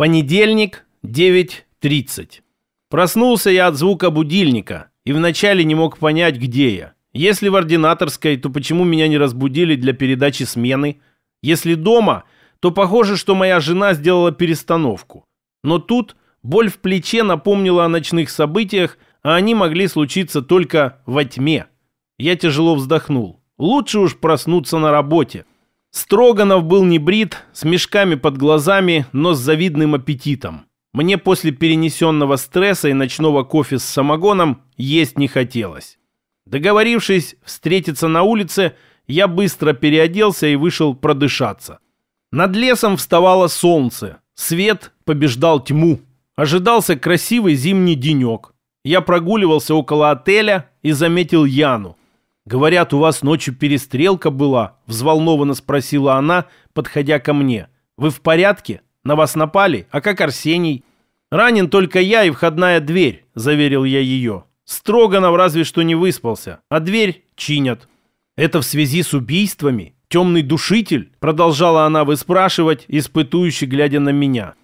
Понедельник, 9.30. Проснулся я от звука будильника и вначале не мог понять, где я. Если в ординаторской, то почему меня не разбудили для передачи смены? Если дома, то похоже, что моя жена сделала перестановку. Но тут боль в плече напомнила о ночных событиях, а они могли случиться только во тьме. Я тяжело вздохнул. Лучше уж проснуться на работе. Строганов был не брит, с мешками под глазами, но с завидным аппетитом. Мне после перенесенного стресса и ночного кофе с самогоном есть не хотелось. Договорившись встретиться на улице, я быстро переоделся и вышел продышаться. Над лесом вставало солнце, свет побеждал тьму. Ожидался красивый зимний денек. Я прогуливался около отеля и заметил Яну. «Говорят, у вас ночью перестрелка была?» – взволнованно спросила она, подходя ко мне. «Вы в порядке? На вас напали? А как Арсений?» «Ранен только я и входная дверь», – заверил я ее. «Строганов разве что не выспался, а дверь чинят». «Это в связи с убийствами? Темный душитель?» – продолжала она выспрашивать, испытующе глядя на меня.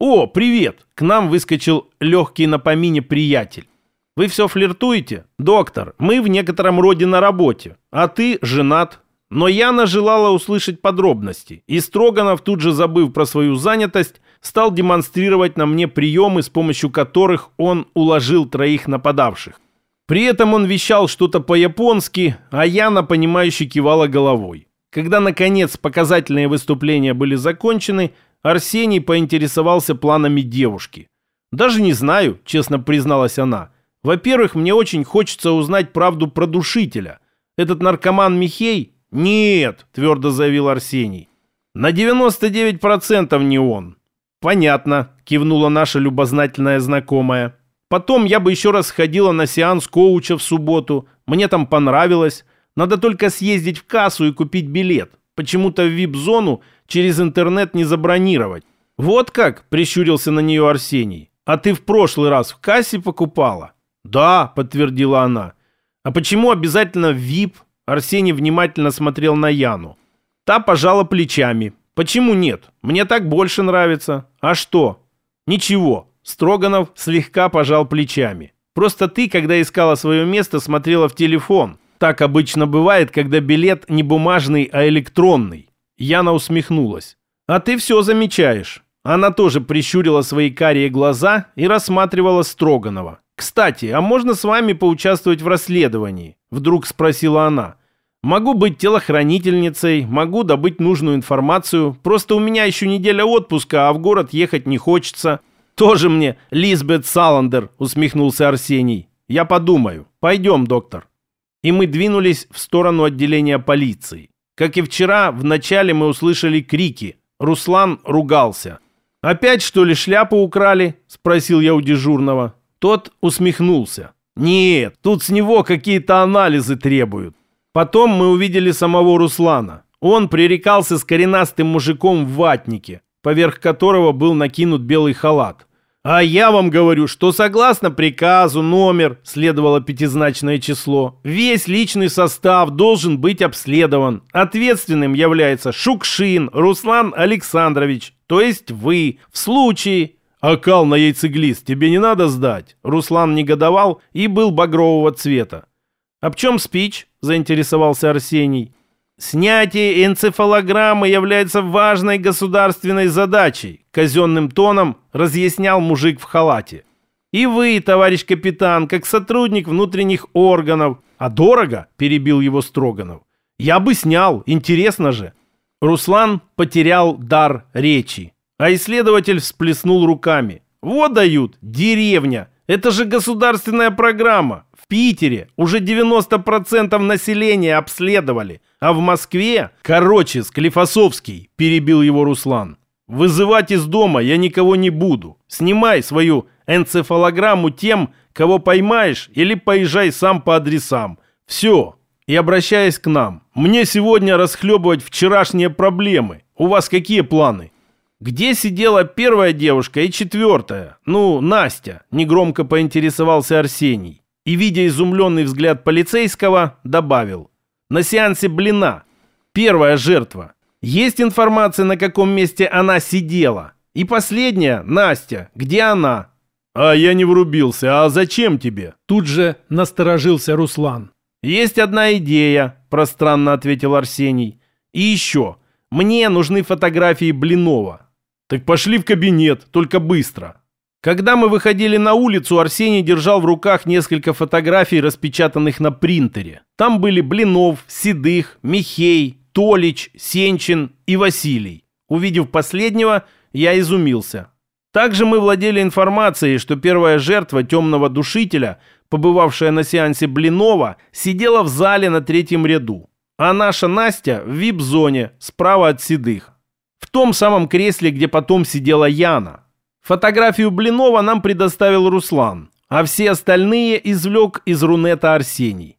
«О, привет!» – к нам выскочил легкий на помине приятель. Вы все флиртуете? Доктор, мы в некотором роде на работе, а ты женат. Но Яна желала услышать подробности, и Строганов, тут же забыв про свою занятость, стал демонстрировать на мне приемы, с помощью которых он уложил троих нападавших. При этом он вещал что-то по-японски, а Яна, понимающе кивала головой. Когда, наконец, показательные выступления были закончены, Арсений поинтересовался планами девушки. «Даже не знаю», — честно призналась она, — во-первых, мне очень хочется узнать правду про душителя. Этот наркоман Михей? Нет, твердо заявил Арсений. На 99% не он. Понятно, кивнула наша любознательная знакомая. Потом я бы еще раз сходила на сеанс коуча в субботу. Мне там понравилось. Надо только съездить в кассу и купить билет. Почему-то в вип-зону через интернет не забронировать. Вот как, прищурился на нее Арсений. А ты в прошлый раз в кассе покупала? «Да», — подтвердила она. «А почему обязательно VIP?» Арсений внимательно смотрел на Яну. Та пожала плечами. «Почему нет? Мне так больше нравится. А что?» «Ничего». Строганов слегка пожал плечами. «Просто ты, когда искала свое место, смотрела в телефон. Так обычно бывает, когда билет не бумажный, а электронный». Яна усмехнулась. «А ты все замечаешь». Она тоже прищурила свои карие глаза и рассматривала Строганова. «Кстати, а можно с вами поучаствовать в расследовании?» Вдруг спросила она. «Могу быть телохранительницей, могу добыть нужную информацию. Просто у меня еще неделя отпуска, а в город ехать не хочется». «Тоже мне Лизбет Саландер», усмехнулся Арсений. «Я подумаю. Пойдем, доктор». И мы двинулись в сторону отделения полиции. Как и вчера, вначале мы услышали крики. Руслан ругался. «Опять, что ли, шляпу украли?» – спросил я у дежурного. Тот усмехнулся. «Нет, тут с него какие-то анализы требуют». Потом мы увидели самого Руслана. Он пререкался с коренастым мужиком в ватнике, поверх которого был накинут белый халат. «А я вам говорю, что согласно приказу номер, следовало пятизначное число, весь личный состав должен быть обследован. Ответственным является Шукшин Руслан Александрович, то есть вы, в случае, «А кал на яйцеглист тебе не надо сдать?» Руслан негодовал и был багрового цвета. «Об чем спич?» – заинтересовался Арсений. «Снятие энцефалограммы является важной государственной задачей», – казенным тоном разъяснял мужик в халате. «И вы, товарищ капитан, как сотрудник внутренних органов...» «А дорого?» – перебил его Строганов. «Я бы снял, интересно же». Руслан потерял дар речи. А исследователь всплеснул руками. Вот дают, деревня. Это же государственная программа. В Питере уже 90% населения обследовали. А в Москве... Короче, Склифосовский, перебил его Руслан. Вызывать из дома я никого не буду. Снимай свою энцефалограмму тем, кого поймаешь, или поезжай сам по адресам. Все. И обращаясь к нам. Мне сегодня расхлебывать вчерашние проблемы. У вас какие планы? Где сидела первая девушка и четвертая? Ну, Настя, негромко поинтересовался Арсений. И, видя изумленный взгляд полицейского, добавил. На сеансе блина. Первая жертва. Есть информация, на каком месте она сидела? И последняя, Настя, где она? А я не врубился, а зачем тебе? Тут же насторожился Руслан. Есть одна идея, пространно ответил Арсений. И еще, мне нужны фотографии Блинова. Так пошли в кабинет, только быстро. Когда мы выходили на улицу, Арсений держал в руках несколько фотографий, распечатанных на принтере. Там были Блинов, Седых, Михей, Толич, Сенчин и Василий. Увидев последнего, я изумился. Также мы владели информацией, что первая жертва темного душителя, побывавшая на сеансе Блинова, сидела в зале на третьем ряду. А наша Настя в вип-зоне, справа от Седых. В том самом кресле, где потом сидела Яна. Фотографию Блинова нам предоставил Руслан, а все остальные извлек из рунета Арсений.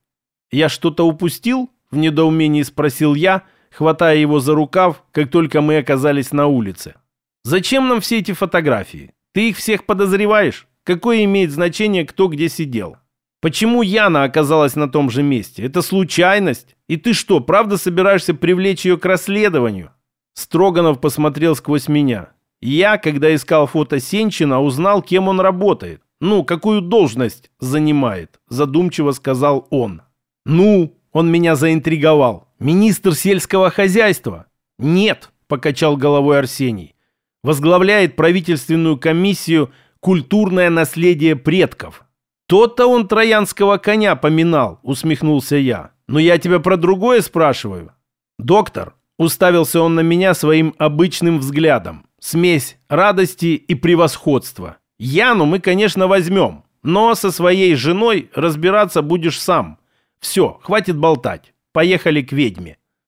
«Я что-то упустил?» – в недоумении спросил я, хватая его за рукав, как только мы оказались на улице. «Зачем нам все эти фотографии? Ты их всех подозреваешь? Какое имеет значение, кто где сидел? Почему Яна оказалась на том же месте? Это случайность? И ты что, правда собираешься привлечь ее к расследованию?» Строганов посмотрел сквозь меня. Я, когда искал фото Сенчина, узнал, кем он работает. Ну, какую должность занимает, задумчиво сказал он. Ну, он меня заинтриговал. Министр сельского хозяйства? Нет, покачал головой Арсений. Возглавляет правительственную комиссию «Культурное наследие предков». «То-то он троянского коня поминал», — усмехнулся я. «Но я тебя про другое спрашиваю». «Доктор», — уставился он на меня своим обычным взглядом, Смесь радости и превосходства. Яну мы, конечно, возьмем, но со своей женой разбираться будешь сам. Все, хватит болтать. Поехали к ведьме.